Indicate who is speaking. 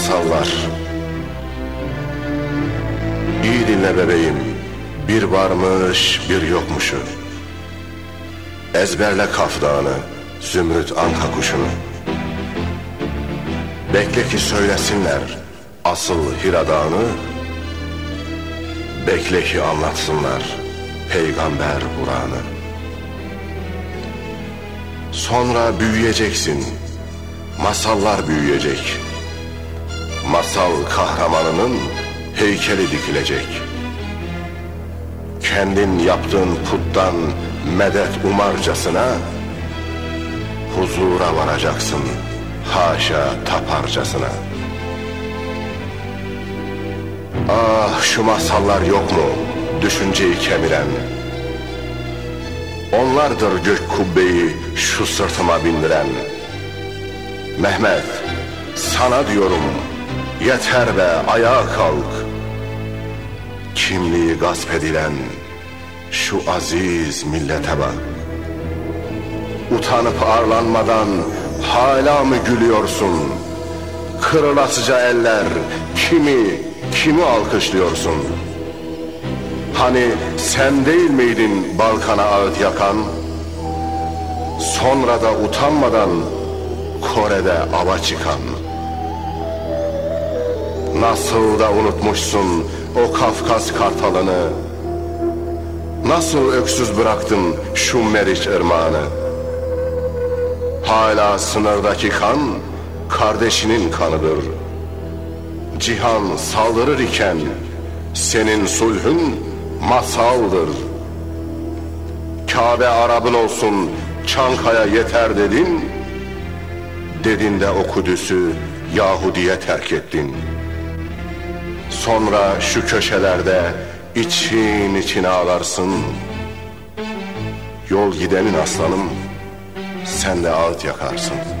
Speaker 1: masallar. İyi dinle bebeğim. Bir varmış, bir yokmuşu. Ezberle Kaf Dağı'nı, Zümrüt Anka kuşunu. Bekle ki söylesinler asıl Hira Dağı'nı. Bekle ki anlatsınlar peygamber Kur'an'ı. Sonra büyüyeceksin, masallar büyüyecek. Masal kahramanının heykeli dikilecek. Kendin yaptığın puttan medet umarcasına huzura varacaksın haşa taparcasına. Ah şu masallar yok mu düşünceyi kemiren? Onlardır gök kubbeyi şu sırtıma bindiren. Mehmet sana diyorum yeter be ayağa kalk. Kimliği gasp edilen şu aziz millete bak. Utanıp arlanmadan hala mı gülüyorsun? Kırılasıca eller kimi kimi alkışlıyorsun? Hani sen değil miydin Balkan'a ağıt yakan? Sonra da utanmadan Kore'de ava çıkan. Nasıl da unutmuşsun o Kafkas kartalını? Nasıl öksüz bıraktın şu Meriç ırmağını? Hala sınırdaki kan kardeşinin kanıdır. Cihan saldırır iken senin sulhün masaldır. Kabe Arap'ın olsun Çankaya yeter dedin. Dedin de o Kudüs'ü Yahudi'ye terk ettin. Sonra şu köşelerde için için ağlarsın. Yol gidenin aslanım sen de ağıt yakarsın.''